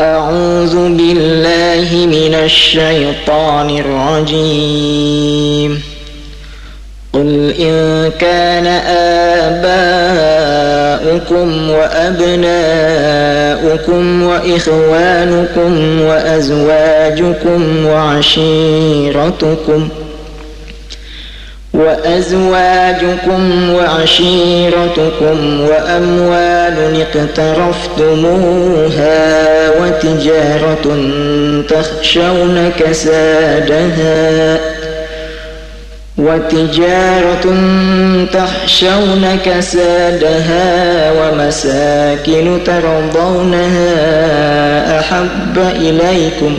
أعوذ بالله من الشيطان الرجيم. قل إن كان آباؤكم وأبناؤكم وإخوانكم وأزواجكم وعشيرتكم وأزواجكم وعشيرتكم وأموال اقترفتموها وتجارة تخشون كسادها وتجارة تخشون كسادها ومساكن ترضونها أحب إليكم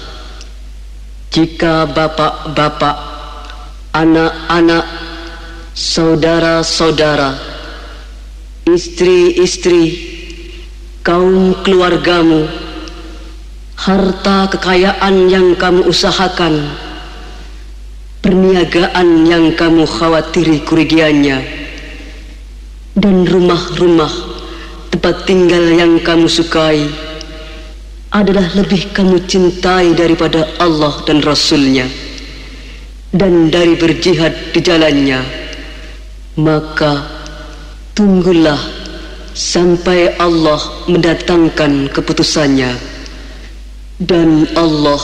Jika bapak-bapak Anak-anak Saudara-saudara Istri-istri Kaum keluargamu harta kekayaan yang kamu usahakan, perniagaan yang kamu khawatiri kerugiannya, dan rumah-rumah tempat tinggal yang kamu sukai adalah lebih kamu cintai daripada Allah dan Rasulnya dan dari berjihad di jalannya maka tunggulah sampai Allah mendatangkan keputusannya dan Allah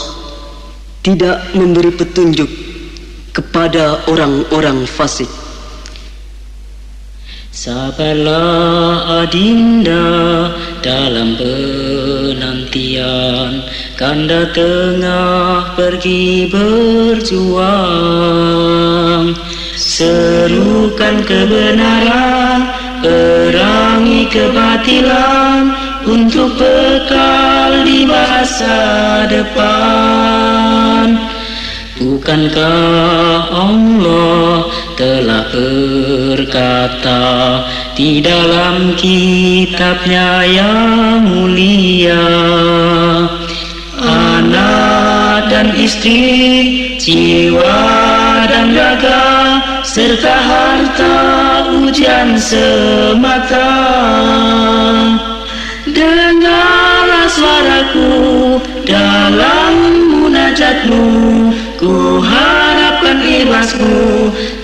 tidak memberi petunjuk kepada orang-orang fasik. Sabarlah adinda dalam penantian. Kanda tengah pergi berjuang. Serukan kebenaran, perangi kebatilan untuk bekal di masa depan. Bukankah Allah telah berkata di dalam kitabnya yang mulia. Anak dan istri, jiwa dan raga serta harta ujian semata. Dengarlah suaraku dalam munajatmu Ku harapkan ikhlasmu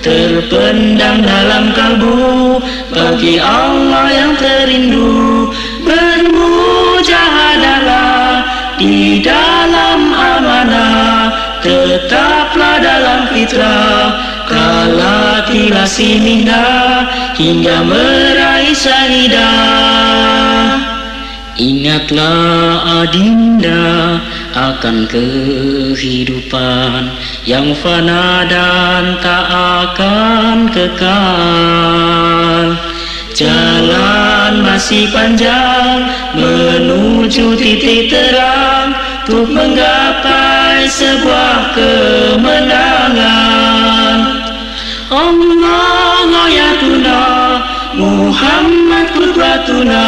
terpendam dalam kalbu. Bagi Allah yang terindu Bermujahadalah di dalam amanah. Tetaplah dalam fitrah Kala tilasi minda hingga meraih syahidah Ingatlah adinda akan kehidupan yang fana dan tak akan kekal. Jalan masih panjang menuju titik terang untuk menggapai sebuah kemenangan. Allah ayatuna Muhammad kudratuna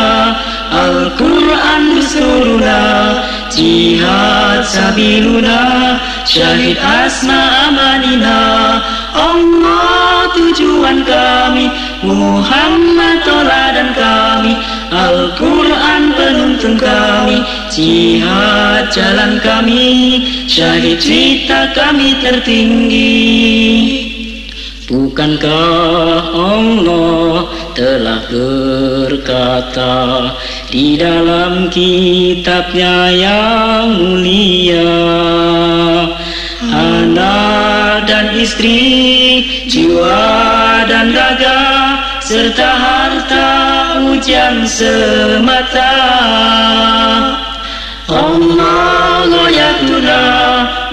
Al-Quran dusturuna Jihad sabiluna Syahid asma amanina. Allah tujuan kami Muhammad toladan kami Al-Quran penuntun kami Jihad jalan kami Syahid cita kami tertinggi. Bukankah Allah telah berkata di dalam kitabnya yang mulia Anak dan istri, jiwa dan raga serta harta ujian semata. Allah goyatuna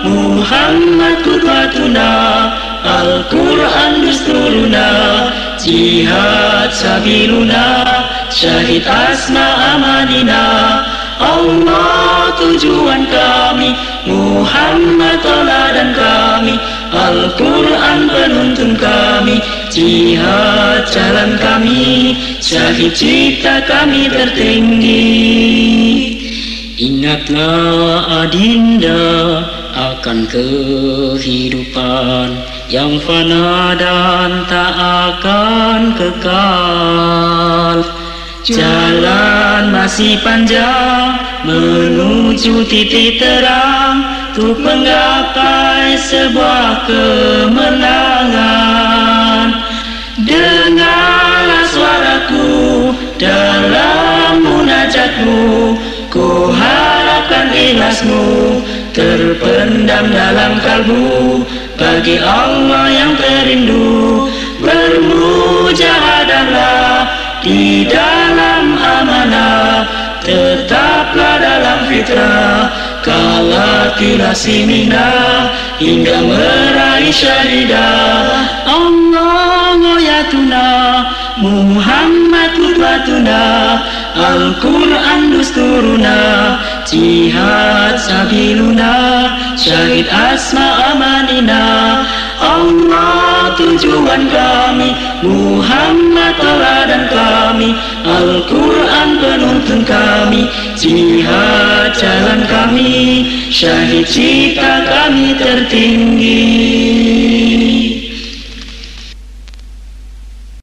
Muhammad kudwatuna Al-Quran dusturuna Jihad sabiluna syahid asma amanina Allah tujuan kami Muhammad toladan kami Al-Quran penuntun kami Jihad jalan kami Syahid cipta kami tertinggi Ingatlah adinda akan kehidupan yang fana dan tak akan kekal. Jalan masih panjang menuju titik terang untuk menggapai sebuah kemenangan. Dengarlah suaraku dalam munajatmu, ku harapkan ikhlasmu terpendam dalam kalbu bagi Allah yang terindu bermujahadalah di dalam fitrah kalatilah simina hingga meraih syahidah Allah ngoyatuna Muhammad kutbatuna Al-Quran dusturuna Jihad sabiluna Syahid asma amanina. Allah tujuan kami Muhammad teladan kami Al-Quran penuntun kami Jihad jalan kami Syahid cita kami tertinggi